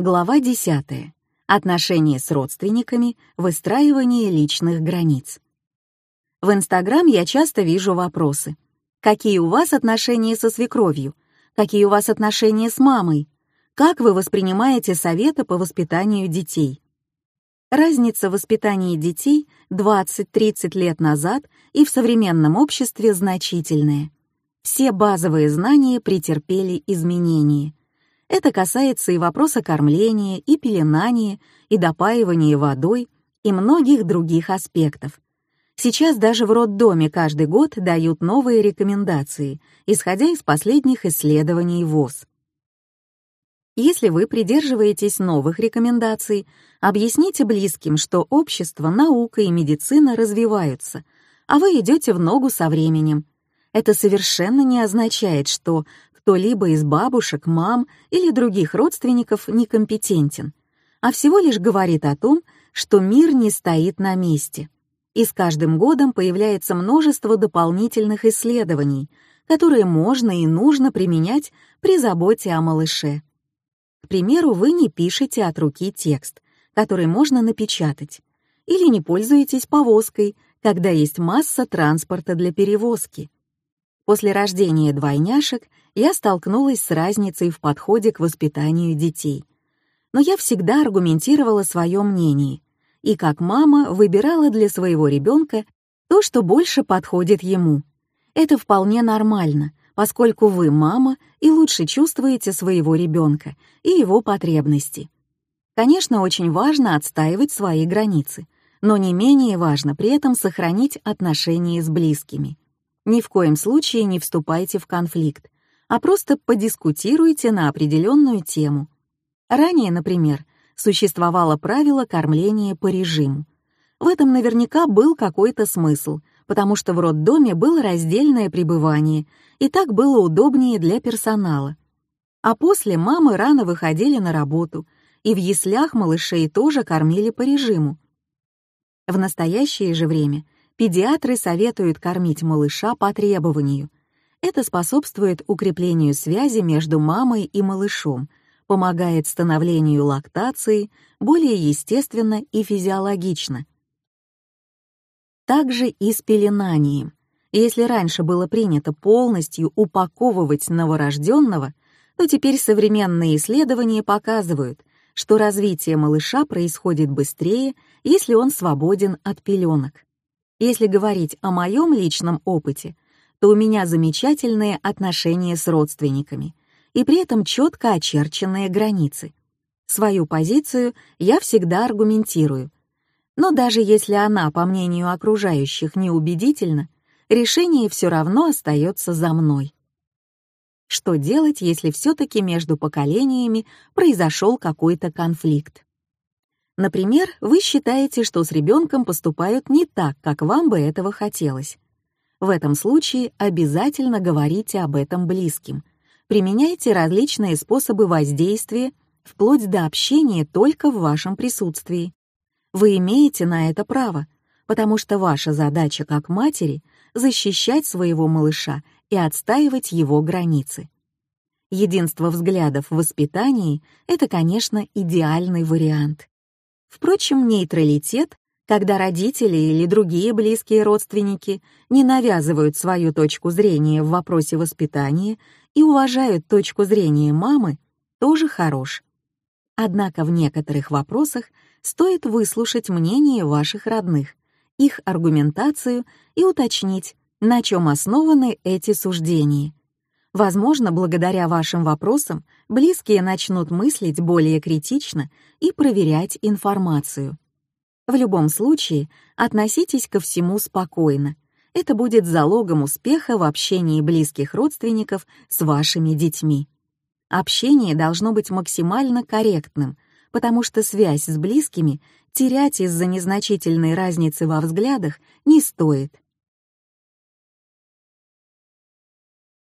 Глава 10. Отношения с родственниками, выстраивание личных границ. В Инстаграм я часто вижу вопросы. Какие у вас отношения со свекровью? Какие у вас отношения с мамой? Как вы воспринимаете советы по воспитанию детей? Разница в воспитании детей 20-30 лет назад и в современном обществе значительная. Все базовые знания претерпели изменения. Это касается и вопроса кормления, и пеленания, и допаивания водой, и многих других аспектов. Сейчас даже в роддоме каждый год дают новые рекомендации, исходя из последних исследований ВОЗ. Если вы придерживаетесь новых рекомендаций, объясните близким, что общество, наука и медицина развиваются, а вы идете в ногу со временем. Это совершенно не означает, что кто-либо из бабушек, мам или других родственников некомпетентен, а всего лишь говорит о том, что мир не стоит на месте. И с каждым годом появляется множество дополнительных исследований, которые можно и нужно применять при заботе о малыше. К примеру, вы не пишете от руки текст, который можно напечатать, или не пользуетесь повозкой, когда есть масса транспорта для перевозки. После рождения двойняшек я столкнулась с разницей в подходе к воспитанию детей. Но я всегда аргументировала свое мнение, и как мама выбирала для своего ребенка то, что больше подходит ему. Это вполне нормально, поскольку вы мама и лучше чувствуете своего ребенка и его потребности. Конечно, очень важно отстаивать свои границы, но не менее важно при этом сохранить отношения с близкими. Ни в коем случае не вступайте в конфликт, а просто подискутируйте на определенную тему. Ранее, например, существовало правило кормления по режиму. В этом наверняка был какой-то смысл, потому что в роддоме было раздельное пребывание, и так было удобнее для персонала. А после мамы рано выходили на работу, и в яслях малышей тоже кормили по режиму. В настоящее же время Педиатры советуют кормить малыша по требованию. Это способствует укреплению связи между мамой и малышом, помогает становлению лактации более естественно и физиологично. Также и с пеленанием. Если раньше было принято полностью упаковывать новорожденного, то теперь современные исследования показывают, что развитие малыша происходит быстрее, если он свободен от пеленок. Если говорить о моем личном опыте, то у меня замечательные отношения с родственниками и при этом четко очерченные границы. Свою позицию я всегда аргументирую. Но даже если она, по мнению окружающих, неубедительна, решение все равно остается за мной. Что делать, если все-таки между поколениями произошел какой-то конфликт? Например, вы считаете, что с ребенком поступают не так, как вам бы этого хотелось. В этом случае обязательно говорите об этом близким. Применяйте различные способы воздействия, вплоть до общения только в вашем присутствии. Вы имеете на это право, потому что ваша задача как матери — защищать своего малыша и отстаивать его границы. Единство взглядов в воспитании — это, конечно, идеальный вариант. Впрочем, нейтралитет, когда родители или другие близкие родственники не навязывают свою точку зрения в вопросе воспитания и уважают точку зрения мамы, тоже хорош. Однако в некоторых вопросах стоит выслушать мнение ваших родных, их аргументацию и уточнить, на чем основаны эти суждения. Возможно, благодаря вашим вопросам близкие начнут мыслить более критично и проверять информацию. В любом случае, относитесь ко всему спокойно. Это будет залогом успеха в общении близких родственников с вашими детьми. Общение должно быть максимально корректным, потому что связь с близкими терять из-за незначительной разницы во взглядах не стоит.